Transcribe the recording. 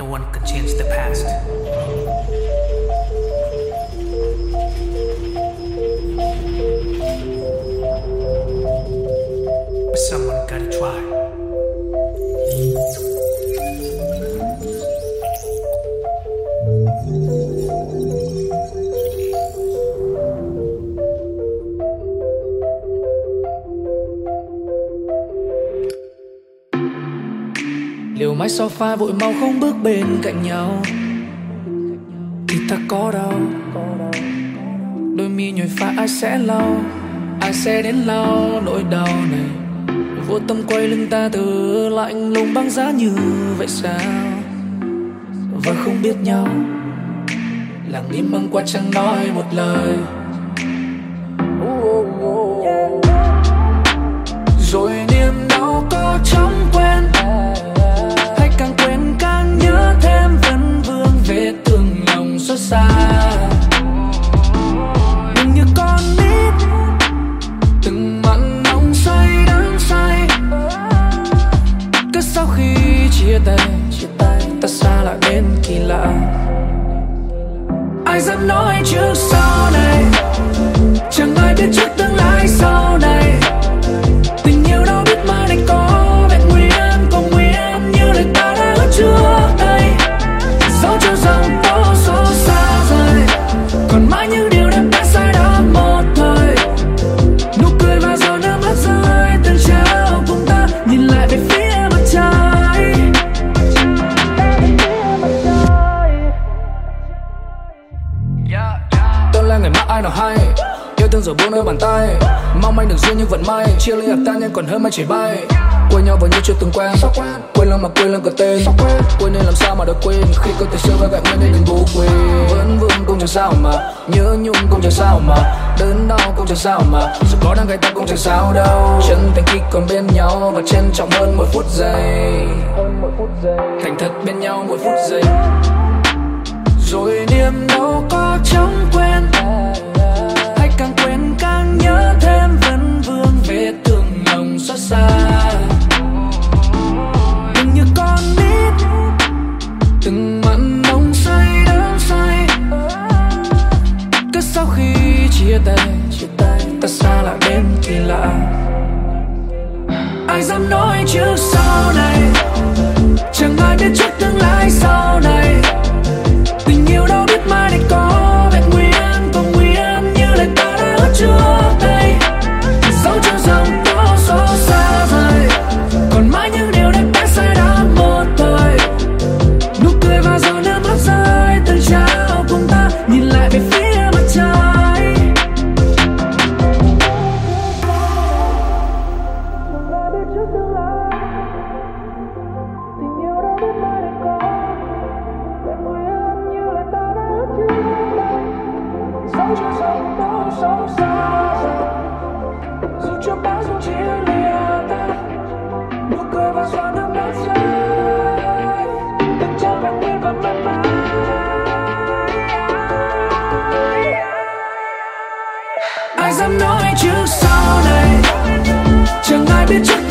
No one can change the past. Mái sofa vội mau không bước bên cạnh nhau. Thì ta có đau đôi mi nhồi pha ai sẽ lau? Ai sẽ đến lau nỗi đau này? Vô tâm quay lưng ta từ lạnh lùng băng giá như vậy sao? Và không biết nhau. Lặng im băng qua chẳng nói một lời. Cứ sau khi chia tay, ta xa lạ đến kỳ lạ. Ai dám nói trước sau này? Chẳng ai biết trước tương lai sau là ngày mai ai nào hay. Yêu thương rồi buông nơi bàn tay. Mong manh được duyên nhưng vận may. Chia ly hợp tan nhưng còn hơn mai chỉ bay. Quên nhau vào như chưa từng quen. Quên lần mà quên lần cả tên. Quên nên làm sao mà được quên. Khi có thể xưa với vẹn nguyên nên đừng vô quên. Vẫn vương cũng chẳng sao mà. Nhớ nhung cũng chẳng sao mà. Đớn đau cũng chẳng sao mà. Dù có đang gai ta cũng chẳng sao đâu. Chân thành khi còn bên nhau Và trân trọng hơn mỗi phút giây. Thành thật bên nhau mỗi phút giây rồi niềm đau có chóng quên. Hay càng quên càng nhớ thêm, vẫn vương về từng lòng xót xa. Đừng như con nít, từng mặn nồng say đắm say. Cứ sau khi chia tay, ta xa lạ đến kỳ lạ. Ai dám nói trước sau này? Chẳng ai biết trước tương lai sau này. you know dù cho bão dù chia lìa ta nụ cười và giọt nước mắt rơi từng trang vẫn nguyên và mãi mãi ai dám nói trước sau này? Chẳng ai biết trước